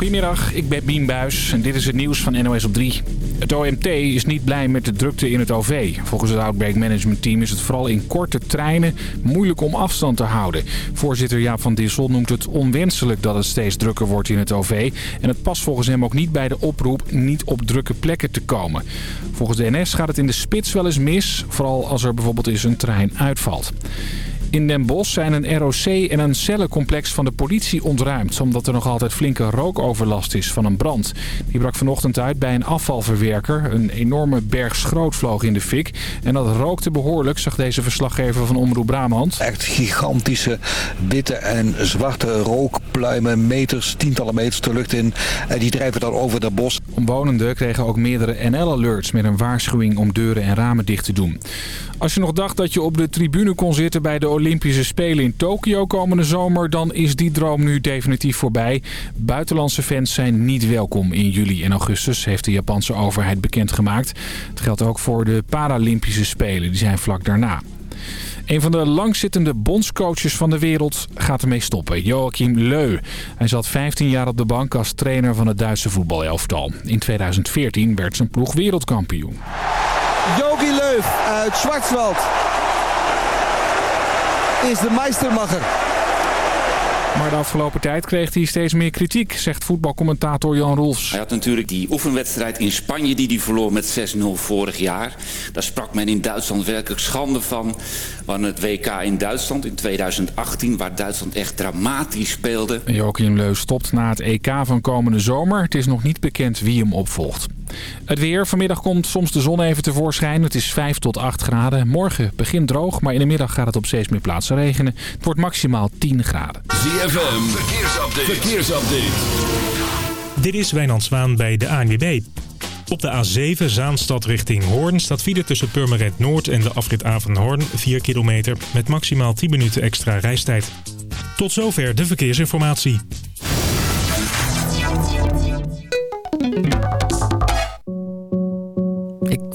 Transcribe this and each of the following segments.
Goedemiddag, ik ben Bien Buis en dit is het nieuws van NOS op 3. Het OMT is niet blij met de drukte in het OV. Volgens het Outbreak Management Team is het vooral in korte treinen moeilijk om afstand te houden. Voorzitter Jaap van Dissel noemt het onwenselijk dat het steeds drukker wordt in het OV. En het past volgens hem ook niet bij de oproep niet op drukke plekken te komen. Volgens de NS gaat het in de spits wel eens mis, vooral als er bijvoorbeeld eens een trein uitvalt. In Den Bosch zijn een ROC en een cellencomplex van de politie ontruimd... omdat er nog altijd flinke rookoverlast is van een brand. Die brak vanochtend uit bij een afvalverwerker. Een enorme berg schroot vloog in de fik. En dat rookte behoorlijk, zag deze verslaggever van Omroep Brabant. Echt gigantische witte en zwarte rookpluimen, meters, tientallen meters de lucht in. En die drijven dan over het bos. Omwonenden kregen ook meerdere NL-alerts met een waarschuwing om deuren en ramen dicht te doen. Als je nog dacht dat je op de tribune kon zitten bij de Olympische Spelen in Tokio komende zomer... dan is die droom nu definitief voorbij. Buitenlandse fans zijn niet welkom in juli en augustus, heeft de Japanse overheid bekendgemaakt. Het geldt ook voor de Paralympische Spelen, die zijn vlak daarna. Een van de langzittende bondscoaches van de wereld gaat ermee stoppen. Joachim Leu. Hij zat 15 jaar op de bank als trainer van het Duitse voetbalelftal. In 2014 werd zijn ploeg wereldkampioen. Jogi Leuf uit Schwarzwald is de meestermacher. Maar de afgelopen tijd kreeg hij steeds meer kritiek, zegt voetbalcommentator Jan Roels. Hij had natuurlijk die oefenwedstrijd in Spanje die hij verloor met 6-0 vorig jaar. Daar sprak men in Duitsland werkelijk schande van. Van het WK in Duitsland in 2018, waar Duitsland echt dramatisch speelde. Joachim Leu stopt na het EK van komende zomer. Het is nog niet bekend wie hem opvolgt. Het weer. Vanmiddag komt soms de zon even tevoorschijn. Het is 5 tot 8 graden. Morgen begint droog, maar in de middag gaat het op steeds meer plaatsen regenen. Het wordt maximaal 10 graden. ZFM. Verkeersupdate. Verkeersupdate. Dit is Wijnand Zwaan bij de ANWB. Op de A7 Zaanstad richting Hoorn staat file tussen Purmerend Noord en de afrit Avenhoorn 4 kilometer met maximaal 10 minuten extra reistijd. Tot zover de verkeersinformatie.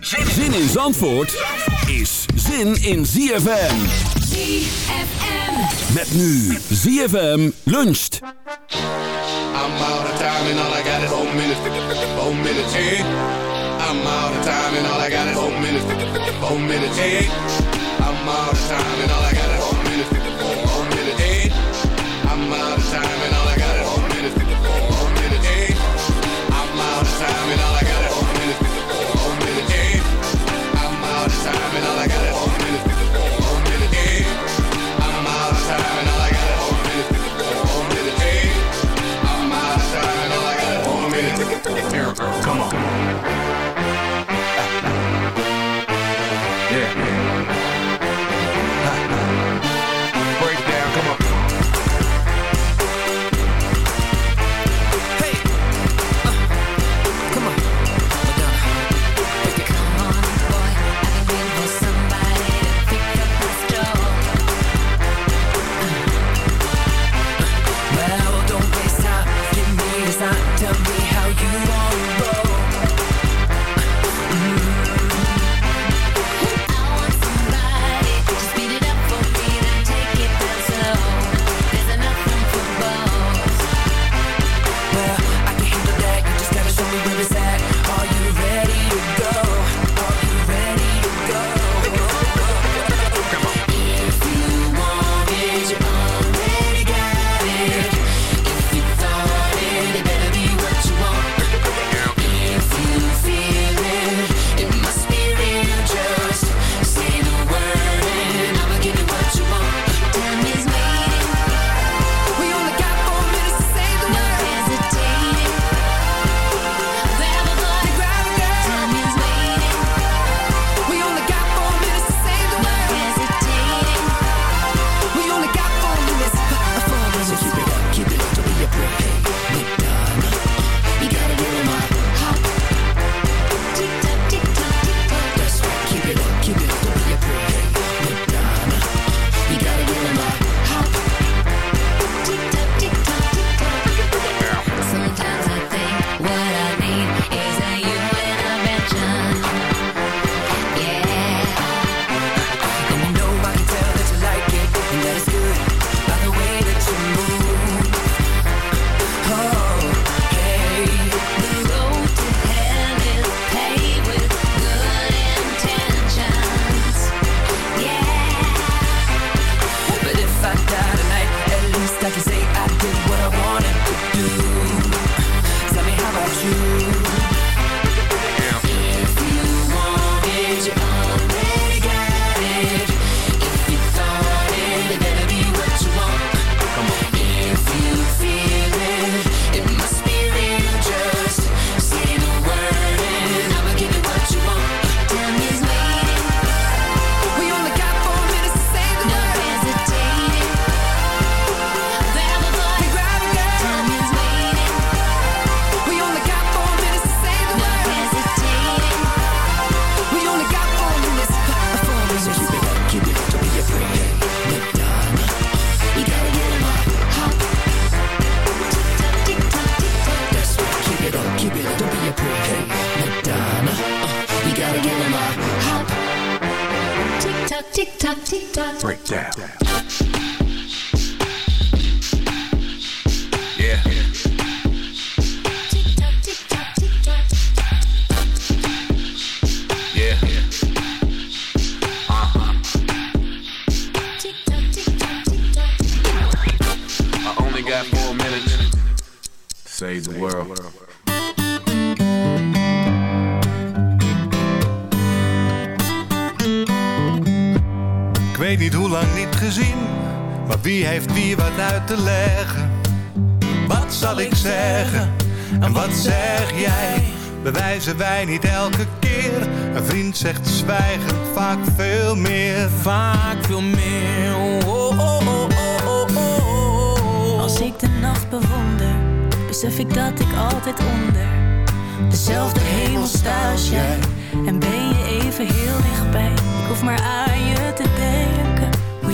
Zin in Zandvoort is zin in ZFM. ZFM. Met nu ZFM luncht. I'm out of time and all I got is four minutes. Four minutes, hey. I'm out of time and all I got is four minutes. Four minutes, hey. I'm out of time and all I got is four minutes. Four minutes, hey. I'm out of time and all Break down. Wie heeft wie wat uit te leggen? Wat zal ik zeggen? En wat zeg jij? Bewijzen wij niet elke keer? Een vriend zegt zwijgen vaak veel meer. Vaak veel meer. Oh, oh, oh, als ik de nacht bewonder, besef ik dat ik altijd onder. Dezelfde hemel sta als jij. En ben je even heel dichtbij. Ik hoef maar aan je te denken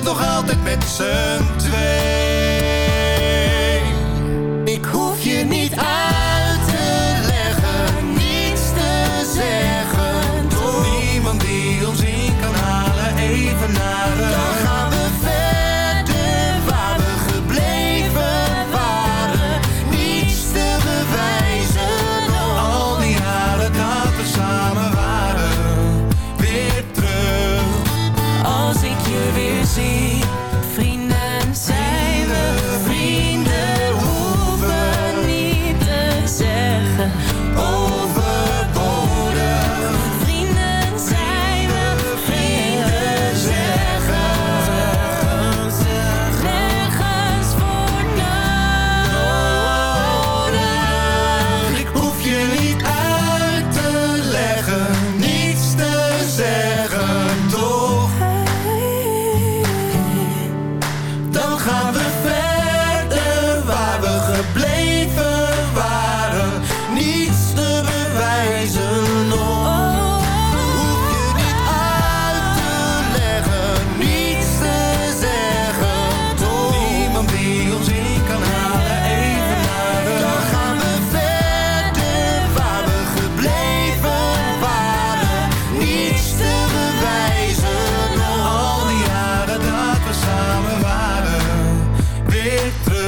het nog altijd met z'n twee. Ik hoef je niet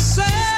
myself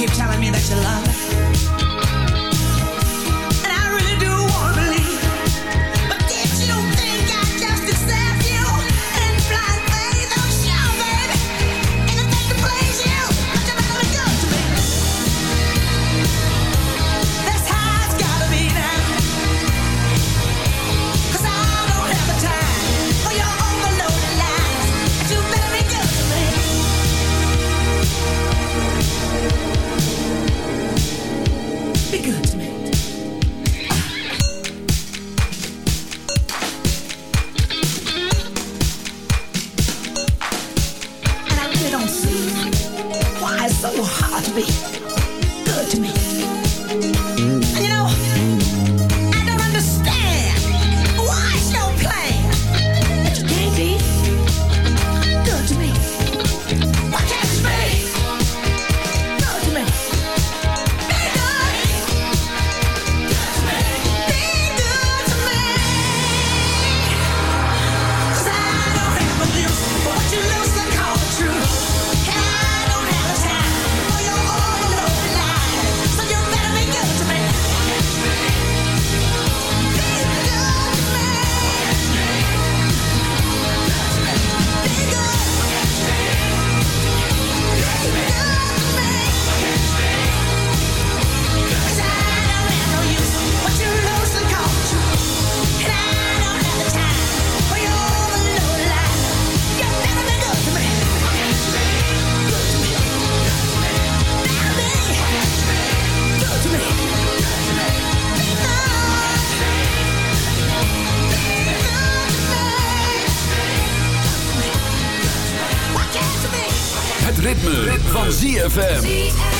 keep telling me that you love me. ritme, van ZFM.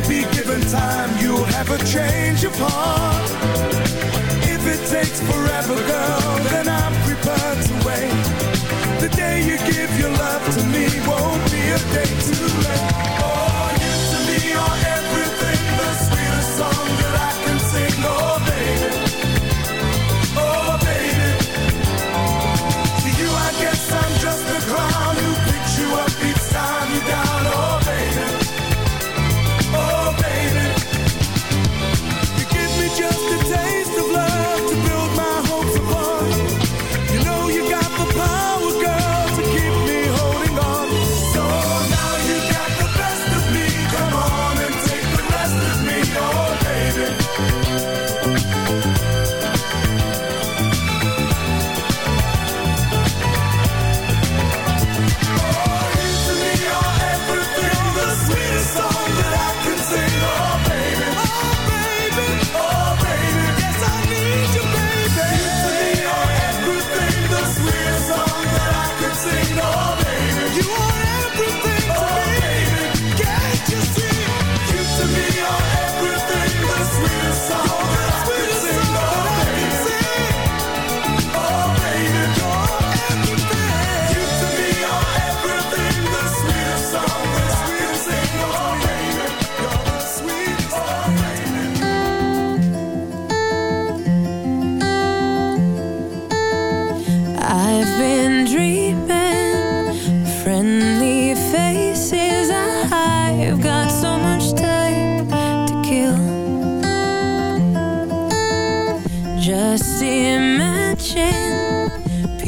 Maybe given time you'll have a change of heart. If it takes forever, girl, then I'm prepared to wait. The day you give your love to me won't be a day too late.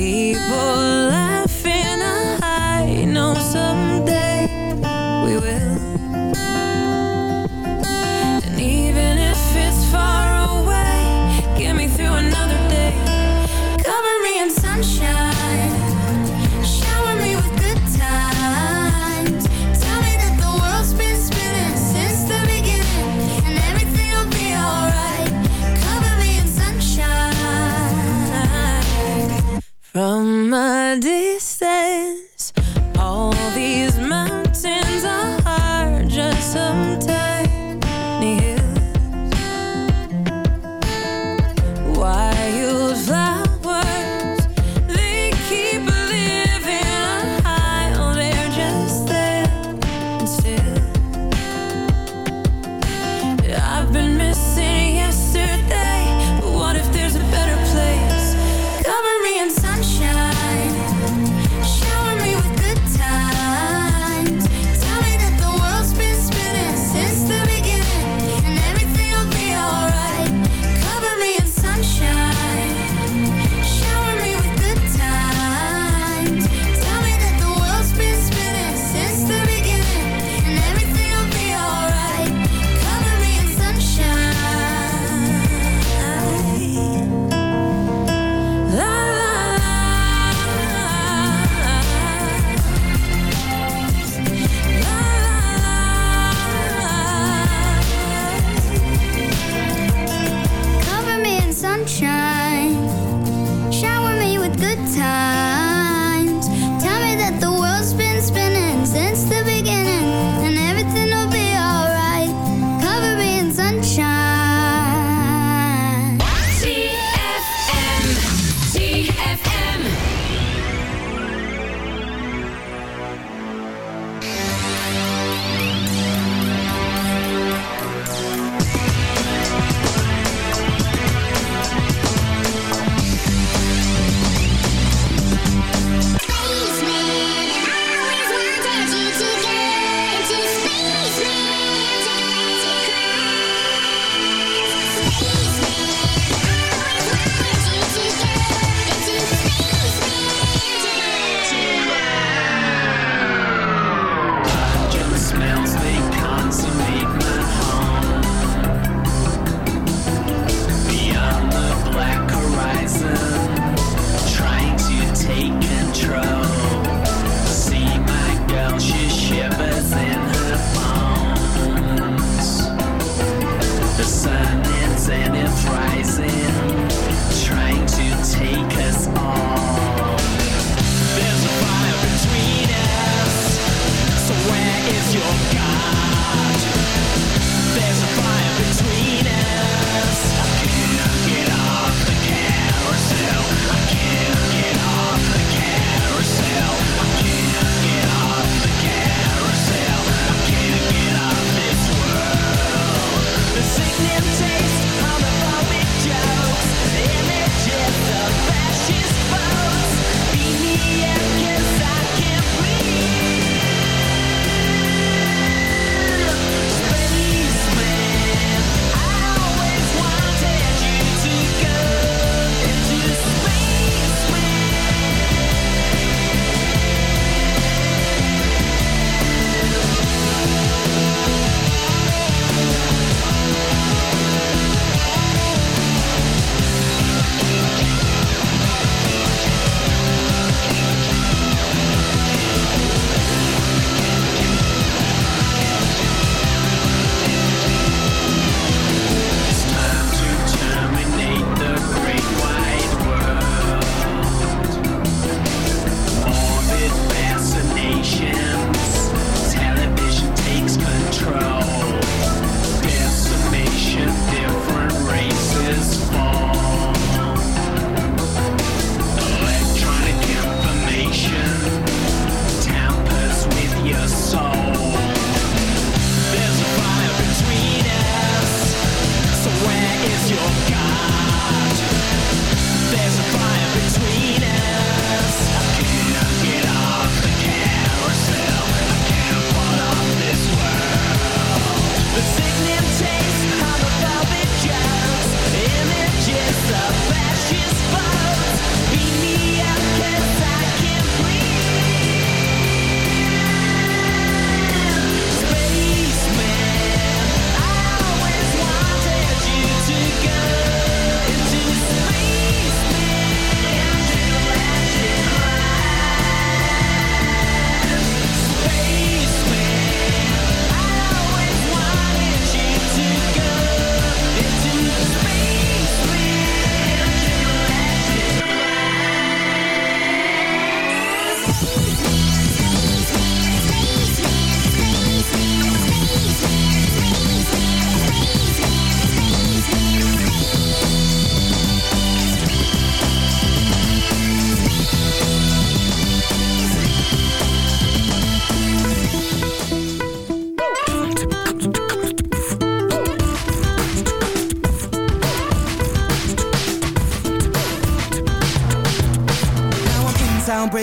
people.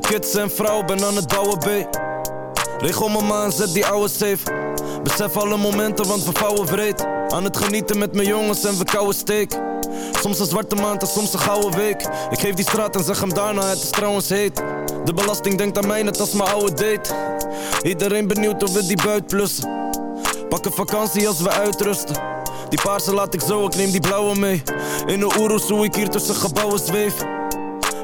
Kids en vrouw, ben aan het bouwen B. Regel mijn maan, zet die ouwe safe. Besef alle momenten, want we vouwen vreed. Aan het genieten met mijn jongens en we kouwen steek. Soms een zwarte maand en soms een gouden week. Ik geef die straat en zeg hem daarna, het is trouwens heet. De belasting denkt aan mij net als mijn oude date. Iedereen benieuwd of we die buit plussen. Pak een vakantie als we uitrusten. Die paarse laat ik zo, ik neem die blauwe mee. In de Oeroes hoe ik hier tussen gebouwen zweef.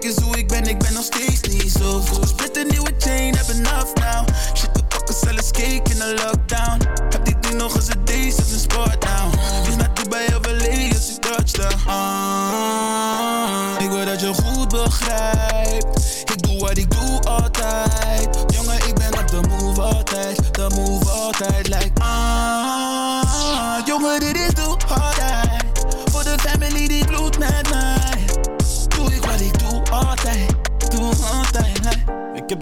Kijk eens hoe ik ben, ik ben nog steeds niet zo goed. Split een nieuwe chain, heb enough now. Shit,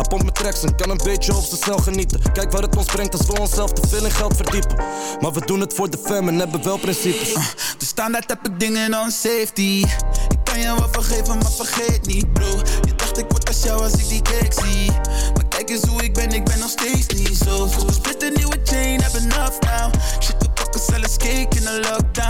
Hij pompt met tracks en kan een beetje op ze snel genieten. Kijk waar het ons brengt als we onszelf te veel in geld verdiepen. Maar we doen het voor de fam en hebben wel principes. De standaard heb ik dingen on safety. Ik kan je wel vergeven, maar vergeet niet, bro. Je dacht ik word als jou als ik die cake zie. Maar kijk eens hoe ik ben, ik ben nog steeds niet zo goed. Split een nieuwe chain, heb enough now. Shit, we pakken zelfs cake in de lockdown.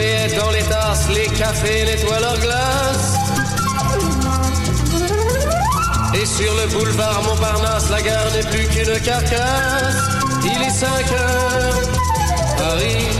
Dans les tasses, les cafés nettoient leurs glaces. Et sur le boulevard Montparnasse, la gare n'est plus qu'une carcasse. Il est 5 heures, Paris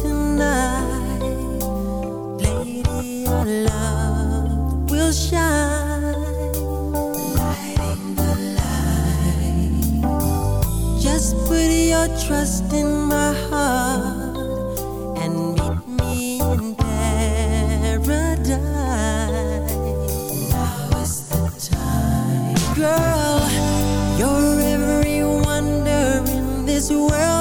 Tonight. Lady, love will shine. Lighting the light. Just put your trust in my heart and meet me in paradise. Now is the time. Girl, you're every wonder in this world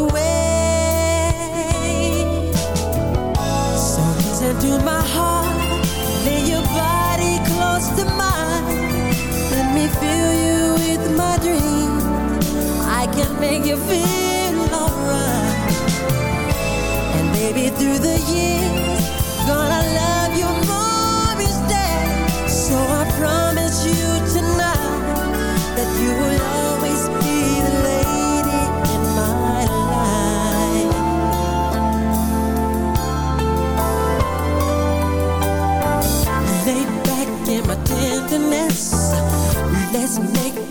away. So my heart, lay your body close to mine. Let me fill you with my dreams. I can make you feel alright. And through the years, gonna love you more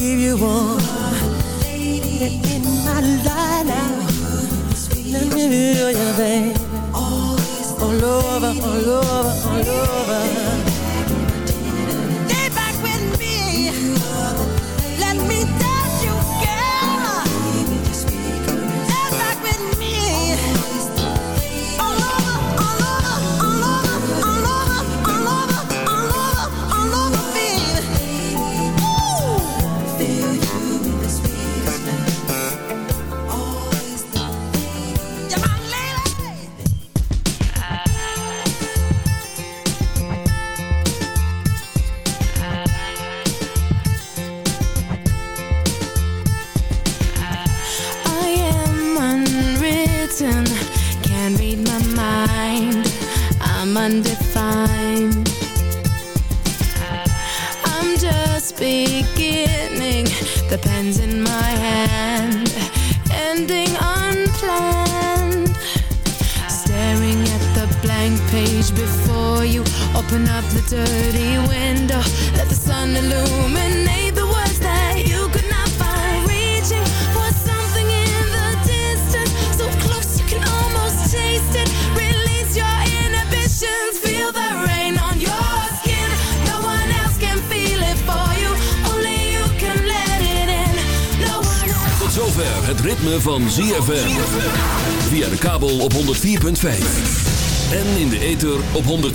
give you all in my life now. Let me be your baby. All over, all over, all over.